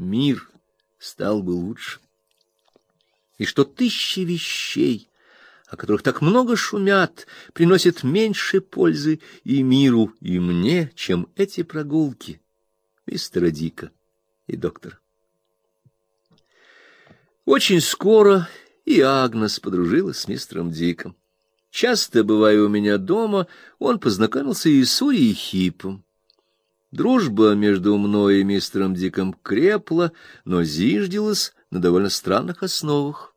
мир стал бы лучше. И что тысячи вещей, о которых так много шумят, приносят меньше пользы и миру, и мне, чем эти прогулки мистера Дика и доктора. Очень скоро и Агнес подружилась с мистером Диком. Часто бывая у меня дома, он познакомился и с Урией Хипом. Дружба между мной и мистером Диком крепла, но зиждилась на довольно странных основах.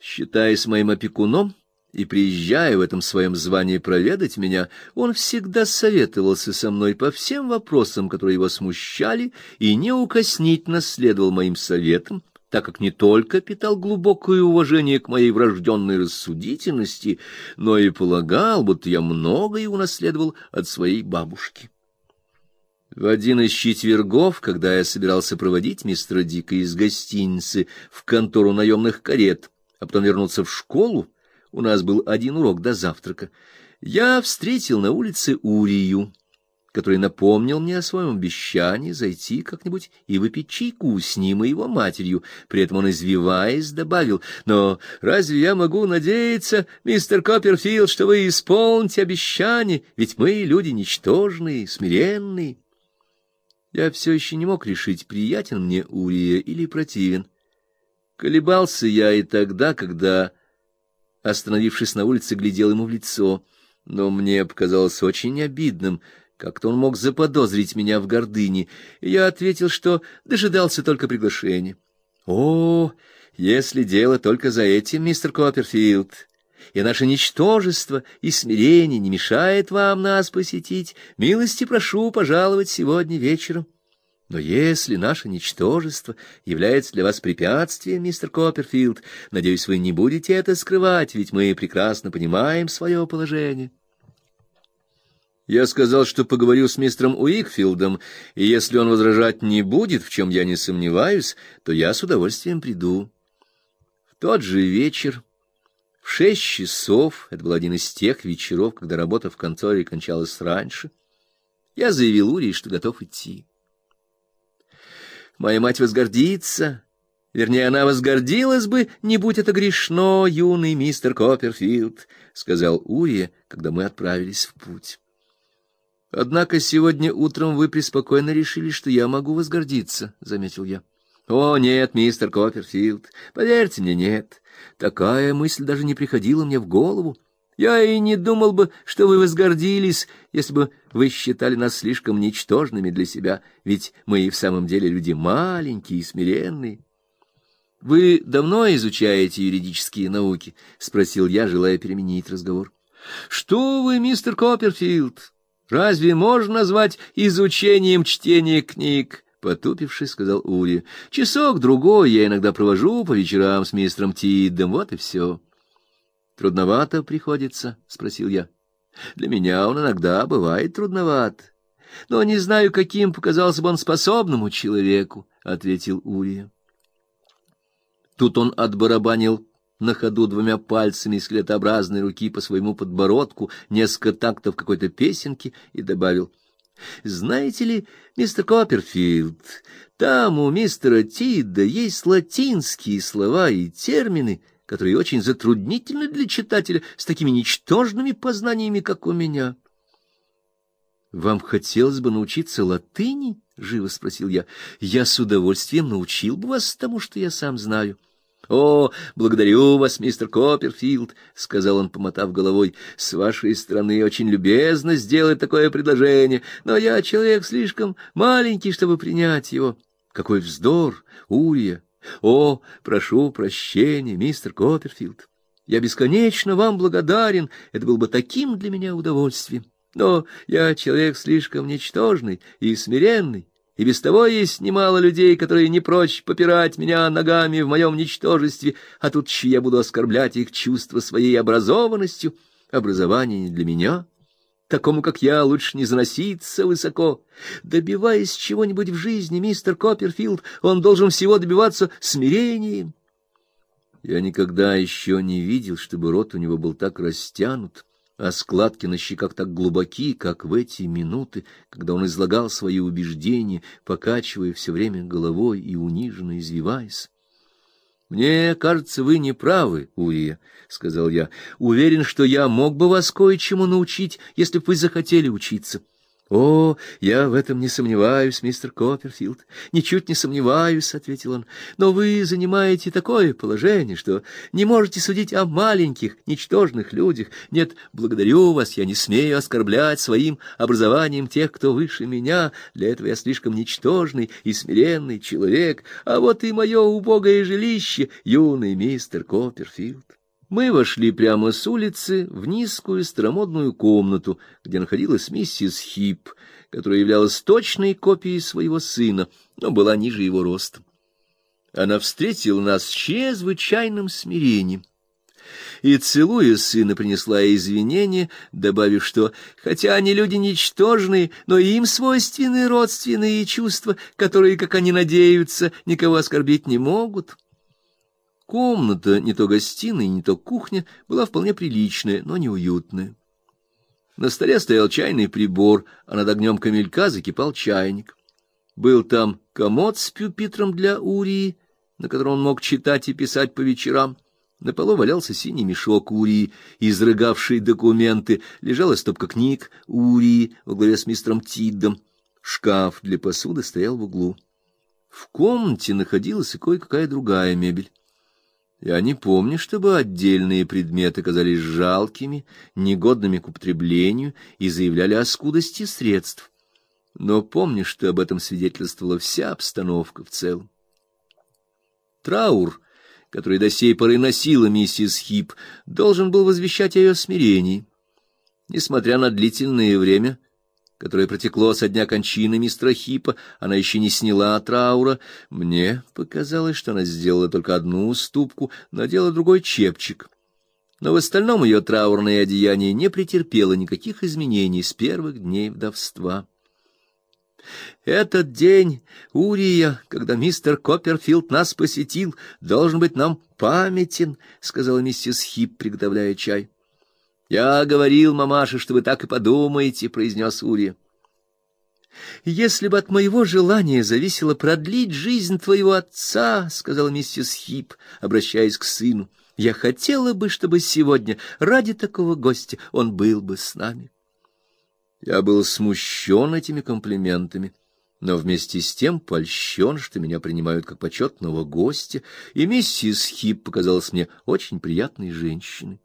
Считаясь моим опекуном и приезжая в этом своем звании проведать меня, он всегда советовался со мной по всем вопросам, которые его смущали, и неукоснительно следовал моим советам, так как не только питал глубокое уважение к моей врожденной рассудительности, но и полагал, будто я многое унаследовал от своей бабушки. В один из четвергов, когда я собирался проводить мистера Дика из гостиницы в контору наемных карет, а потом вернуться в школу, у нас был один урок до завтрака, я встретил на улице Урию, который напомнил мне о своем обещании зайти как-нибудь и выпить чайку с ним и его матерью. При этом он, извиваясь, добавил, «Но разве я могу надеяться, мистер Копперфилд, что вы исполните обещание? Ведь мы люди ничтожные, смиренные». Я все еще не мог решить, приятен мне Урия или противен. Колебался я и тогда, когда, остановившись на улице, глядел ему в лицо, но мне показалось очень обидным — как-то он мог заподозрить меня в гордыне, и я ответил, что дожидался только приглашения. — О, если дело только за этим, мистер Копперфилд, и наше ничтожество и смирение не мешает вам нас посетить, милости прошу пожаловать сегодня вечером. Но если наше ничтожество является для вас препятствием, мистер Копперфилд, надеюсь, вы не будете это скрывать, ведь мы прекрасно понимаем свое положение. Я сказал, что поговорю с мистером Уикфилдом, и если он возражать не будет, в чем я не сомневаюсь, то я с удовольствием приду. В тот же вечер, в шесть часов, это был один из тех вечеров, когда работа в конторе кончалась раньше, я заявил Урии, что готов идти. Моя мать возгордится, вернее, она возгордилась бы, не будь это грешно, юный мистер Копперфилд, — сказал Урия, когда мы отправились в путь. Однако сегодня утром вы преспокойно решили, что я могу возгордиться, заметил я. О, нет, мистер Копперфилд, поверьте мне, нет. Такая мысль даже не приходила мне в голову. Я и не думал бы, что вы возгордились, если бы вы считали нас слишком ничтожными для себя, ведь мы и в самом деле люди маленькие и смиренные. Вы давно изучаете юридические науки, спросил я, желая переменить разговор. Что вы, мистер Копперфилд? Разве можно назвать изучением чтения книг? Потупившись, сказал Ури. Часок-другой я иногда провожу по вечерам с мистером Тиддом, вот и все. Трудновато приходится? — спросил я. Для меня он иногда бывает трудноват. Но не знаю, каким показался бы он способному человеку, — ответил Урия. Тут он отбарабанил на ходу двумя пальцами скелетообразной руки по своему подбородку несколько тактов какой-то песенки и добавил — Знаете ли, мистер Копперфилд, там у мистера Тида есть латинские слова и термины, которые очень затруднительны для читателя с такими ничтожными познаниями, как у меня. — Вам хотелось бы научиться латыни? — живо спросил я. — Я с удовольствием научил бы вас тому, что я сам знаю. —— О, благодарю вас, мистер Копперфилд, — сказал он, помотав головой. — С вашей стороны очень любезно сделать такое предложение, но я человек слишком маленький, чтобы принять его. Какой вздор, Урия! О, прошу прощения, мистер Копперфилд. Я бесконечно вам благодарен, это было бы таким для меня удовольствием. Но я человек слишком ничтожный и смиренный, и без того есть немало людей, которые не прочь попирать меня ногами в моем ничтожестве, а тут че я буду оскорблять их чувство своей образованностью. Образование не для меня. Такому, как я, лучше не заноситься высоко. Добиваясь чего-нибудь в жизни, мистер Копперфилд, он должен всего добиваться смирением. Я никогда еще не видел, чтобы рот у него был так растянут, а складки на щеках так глубоки, как в эти минуты, когда он излагал свои убеждения, покачивая все время головой и униженно извиваясь. Мне кажется, вы не правы, Урия, сказал я. Уверен, что я мог бы вас кое-чему научить, если бы вы захотели учиться. О, я в этом не сомневаюсь, мистер Копперфилд, ничуть не сомневаюсь, ответил он. Но вы занимаете такое положение, что не можете судить о маленьких, ничтожных людях. Нет, благодарю вас, я не смею оскорблять своим образованием тех, кто выше меня. Для этого я слишком ничтожный и смиренный человек. А вот и мое убогое жилище, юный мистер Копперфилд. Мы вошли прямо с улицы в низкую старомодную комнату, где находилась миссис Хип, которая являлась точной копией своего сына, но была ниже его ростом. Она встретила нас с чрезвычайным смирением и, целуя сына, принесла извинения, добавив, что, хотя они люди ничтожные, но им свойственны родственные чувства, которые, как они надеются, никого оскорбить не могут. Комната, не то гостиная, не то кухня, была вполне приличная, но неуютная. На столе стоял чайный прибор, а над огнем камелька закипал чайник. Был там комод с пюпитром для Урии, на котором он мог читать и писать по вечерам. На полу валялся синий мешок Урии, изрыгавший документы, лежала стопка книг Урии во главе с мистером Тиддом. Шкаф для посуды стоял в углу. В комнате находилась и кое-какая другая мебель. Я не помню, чтобы отдельные предметы казались жалкими, негодными к употреблению и заявляли о скудости средств. Но помню, что об этом свидетельствовала вся обстановка в целом. Траур, который до сей поры носила миссис Хип, должен был возвещать о ее смирении. Несмотря на длительное время, которое протекло со дня кончины мистера Хипа, она еще не сняла траура. Мне показалось, что она сделала только одну уступку, надела другой чепчик. Но в остальном ее траурное одеяние не претерпело никаких изменений с первых дней вдовства. Этот день, Урия, когда мистер Копперфилд нас посетил, должен быть нам памятен, сказала миссис Хип, приготовляя чай. Я говорил мамаше, что вы так и подумаете, произнес Урия. Если бы от моего желания зависело продлить жизнь твоего отца, сказала миссис Хип, обращаясь к сыну, я хотела бы, чтобы сегодня ради такого гостя он был бы с нами. Я был смущен этими комплиментами, но вместе с тем польщен, что меня принимают как почетного гостя, и миссис Хип показалась мне очень приятной женщиной.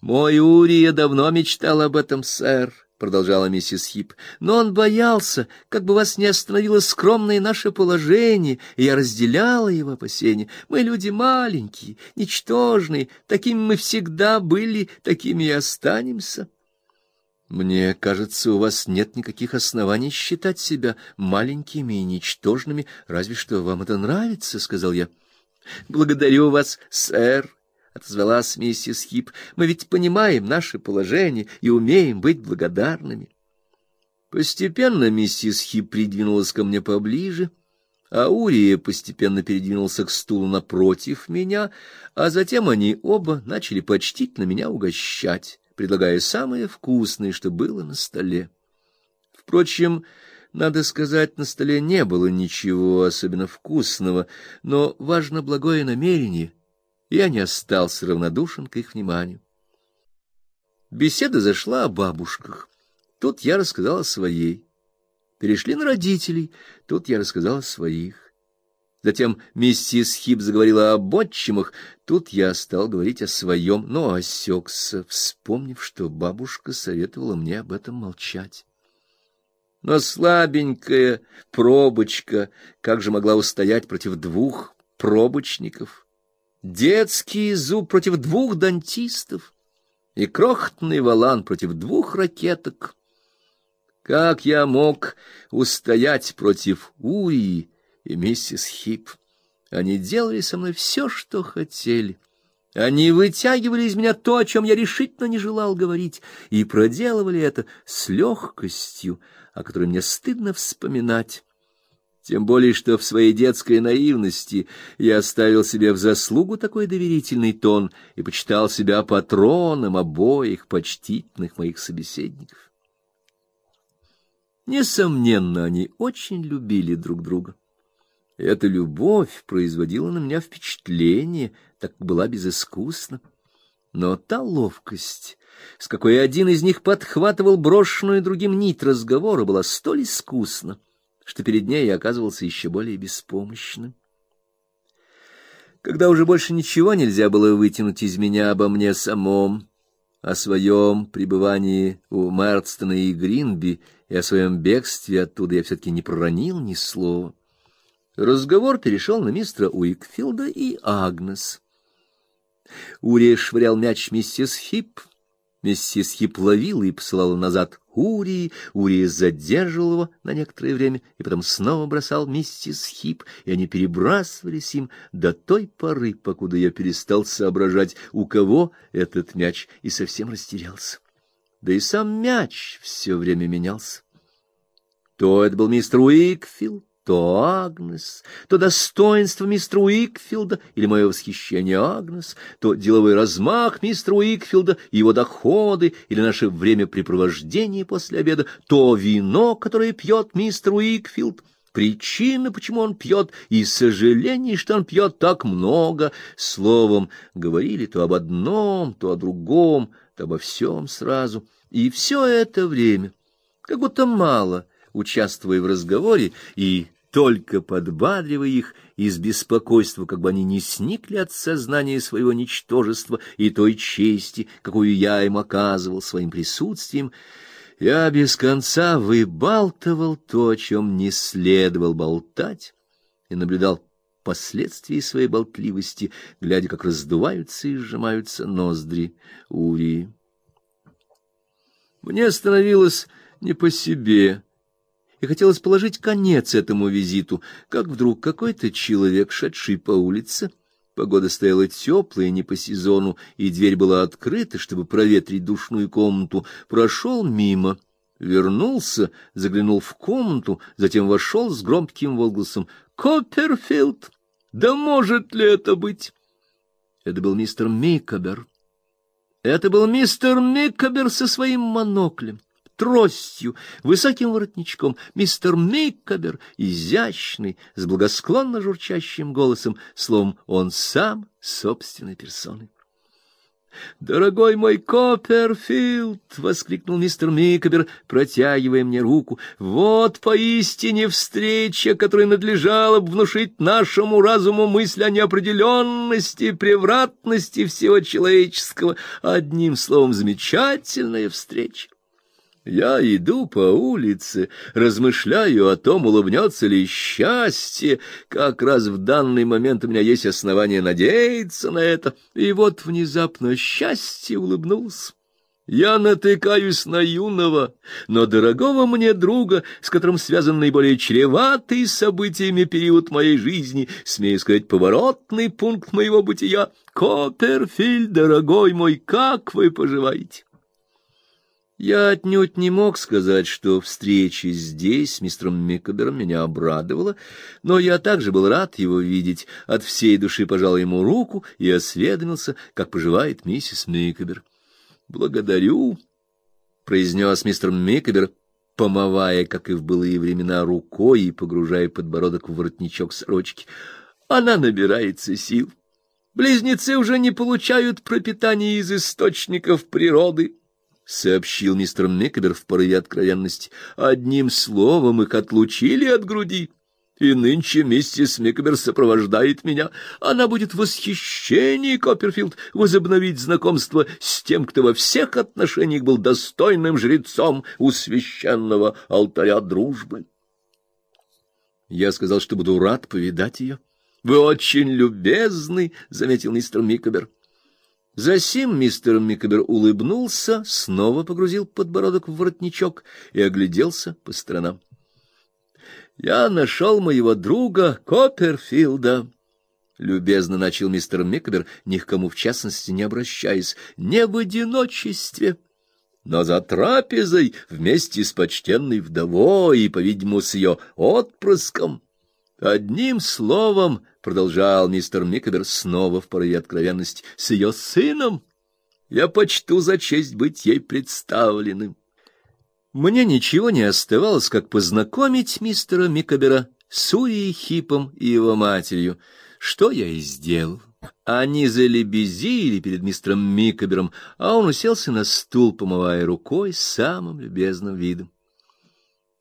Мой Урия давно мечтал об этом, сэр, продолжала миссис Хип. Но он боялся, как бы вас не остановило скромное наше положение, и я разделяла его опасения. Мы люди маленькие, ничтожные, такими мы всегда были, такими и останемся. Мне кажется, у вас нет никаких оснований считать себя маленькими и ничтожными, разве что вам это нравится, сказал я. Благодарю вас, сэр, отозвалась миссис Хип. Мы ведь понимаем наше положение и умеем быть благодарными. Постепенно миссис Хип придвинулась ко мне поближе, а Урия постепенно передвинулся к стулу напротив меня, а затем они оба начали почтительно меня угощать, предлагая самое вкусное, что было на столе. Впрочем, надо сказать, на столе не было ничего особенно вкусного, но важно благое намерение — я не остался равнодушен к их вниманию. Беседа зашла о бабушках. Тут я рассказал о своей. Перешли на родителей. Тут я рассказал о своих. Затем миссис Хип заговорила об отчимах. Тут я стал говорить о своем, но осекся, вспомнив, что бабушка советовала мне об этом молчать. Но слабенькая пробочка как же могла устоять против двух пробочников? Детский зуб против двух дантистов и крохотный валан против двух ракеток. Как я мог устоять против Урии и миссис Хип? Они делали со мной все, что хотели. Они вытягивали из меня то, о чем я решительно не желал говорить, и проделывали это с легкостью, о которой мне стыдно вспоминать. Тем более, что в своей детской наивности я оставил себе в заслугу такой доверительный тон и почитал себя патроном обоих почтительных моих собеседников. Несомненно, они очень любили друг друга. Эта любовь производила на меня впечатление, так была безыскусна. Но та ловкость, с какой один из них подхватывал брошенную другим нить разговора, была столь искусна, что перед ней я оказывался еще более беспомощным. Когда уже больше ничего нельзя было вытянуть из меня обо мне самом, о своем пребывании у Мэрстона и Гринби и о своем бегстве оттуда я все-таки не проронил ни слова. Разговор перешел на мистера Уикфилда и Агнес. Урия швырял мяч миссис Хип, Миссис Хип ловила и посылала назад Урии, Урия задерживал его на некоторое время и потом снова бросал миссис Хип, и они перебрасывались им до той поры, покуда я перестал соображать, у кого этот мяч, и совсем растерялся. Да и сам мяч все время менялся. То это был мистер Уикфилд, то Агнес, то достоинство мистера Уикфилда или мое восхищение Агнес, то деловой размах мистера Уикфилда его доходы или наше времяпрепровождение после обеда, то вино, которое пьет мистер Уикфилд, причины, почему он пьет, и сожаление, что он пьет так много. Словом, говорили то об одном, то о другом, то обо всем сразу. И все это время, как будто мало, участвуя в разговоре и только подбадривая их из беспокойства, как бы они не сникли от сознания своего ничтожества и той чести, какую я им оказывал своим присутствием, я без конца выбалтывал то, о чем не следовал болтать, и наблюдал последствия своей болтливости, глядя, как раздуваются и сжимаются ноздри Урии. Мне становилось не по себе, и хотелось положить конец этому визиту, как вдруг какой-то человек, шедший по улице, погода стояла теплая, не по сезону, и дверь была открыта, чтобы проветрить душную комнату, прошел мимо, вернулся, заглянул в комнату, затем вошел с громким возгласом «Копперфилд! Да может ли это быть?» Это был мистер Микабер. Это был мистер Микабер со своим моноклем тростью, высоким воротничком, мистер Миккабер, изящный, с благосклонно журчащим голосом, словом, он сам собственной персоной. «Дорогой мой Копперфилд!» — воскликнул мистер Миккабер, протягивая мне руку. «Вот поистине встреча, которой надлежало бы внушить нашему разуму мысль о неопределенности, превратности всего человеческого. Одним словом, замечательная встреча!» Я иду по улице, размышляю о том, улыбнется ли счастье. Как раз в данный момент у меня есть основания надеяться на это. И вот внезапно счастье улыбнулся. Я натыкаюсь на юного, но дорогого мне друга, с которым связан наиболее чреватый событиями период моей жизни, смею сказать, поворотный пункт моего бытия. Копперфильд, дорогой мой, как вы поживаете? Я отнюдь не мог сказать, что встреча здесь с мистером Микобером меня обрадовала, но я также был рад его видеть, от всей души пожал ему руку и осведомился, как поживает миссис Микобер. «Благодарю», — произнес мистер Микобер, помывая, как и в былые времена, рукой и погружая подбородок в воротничок сорочки. «Она набирается сил. Близнецы уже не получают пропитания из источников природы» сообщил мистер Миккебер в порыве откровенности. Одним словом их отлучили от груди. И нынче миссис Миккебер сопровождает меня. Она будет в восхищении, Копперфилд, возобновить знакомство с тем, кто во всех отношениях был достойным жрецом у священного алтаря дружбы. Я сказал, что буду рад повидать ее. — Вы очень любезны, — заметил мистер Миккебер. Засим мистер Микобер улыбнулся, снова погрузил подбородок в воротничок и огляделся по сторонам. Я нашел моего друга Копперфилда. Любезно начал мистер Микобер, ни к кому в частности не обращаясь, не в одиночестве, но за трапезой вместе с почтенной вдовой и, по-видимому, с ее отпрыском. Одним словом, — продолжал мистер Микобер снова в порыве откровенности, — с ее сыном я почту за честь быть ей представленным. Мне ничего не оставалось, как познакомить мистера Микобера с Урией Хипом и его матерью, что я и сделал. Они залебезили перед мистером Микобером, а он уселся на стул, помывая рукой самым любезным видом.